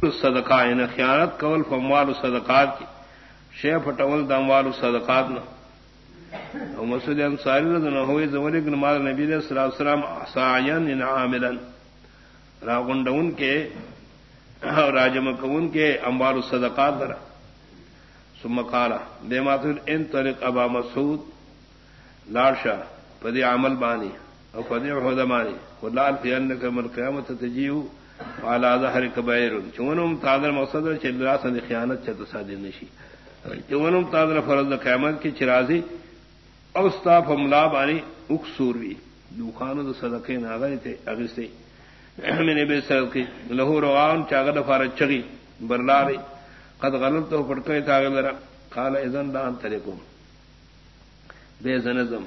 صدقہ ان یعنی خیانت کول فموال صدقات کی شے پٹول دموال صدقات نہ مسعود انصاری رضی اللہ عنہ زوری بن مال نبی صلی اللہ علیہ وسلم ان عاملا. راغندون کے اور راجم کون کے اموال الصدقات درا ثم قال، بے ماتن ان طریق ابا مسعود لارشا پدی عمل بانی، او پدی عہدمانی ولال فی انک من قیامت تجیو والا ظهر کبیر چونم تادر مقصد چلرا سن خیانت چت صادر نشی. چونم تادر فرض قیامت کی چرازی اوستا فملا بانی اکسور وی. دوخانو د صدقے ناغری تے اگستے میں نے بے سر کی، لہو روان چاغد فار چگی برلاری. قد غلط تو پڑکے تاغل را. قال اذن دان ترکم بے زنزم.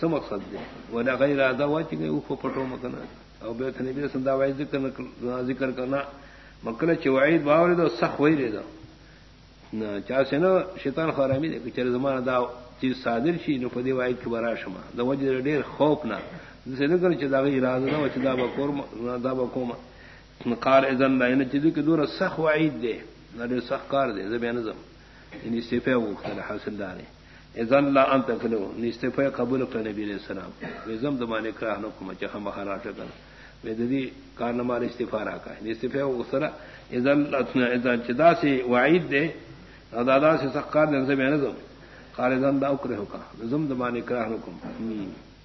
څه مقصد دی ولا غیر ادا واچ گئی او پټو مکنه او به ته نبی سندا وای ذکر ذکر کرنا مکله چې وعید باور دو صح وای لري دا نه چا سينه شیطان خرامي دي چې زمانه دا چې صادر شي، نو په دې وای کې ورا شمه د وجه ډیر خوف نه. زنه کړ چې دا غي اراده نه و چې دا به کورم دا به کوم قال اذن لا ان چې دې کې دوره صح وعید دی. نه ډیر صح کار دی. زه به نه زم ان یعنی استفاء وکړه حاصل داري اذن لا انت کلو. نستفاء قبول کړ نبی علیہ السلام. وزم د باندې کړه نو کوم چې هم خراټه کړ ددی کارنامہ استفا کا استفا اسرا اذن چدا سے وعید دے دادا سے سخار دن سے میں نظم خالدان دا اکرے ہو کا. نظم دمانے کرا حکم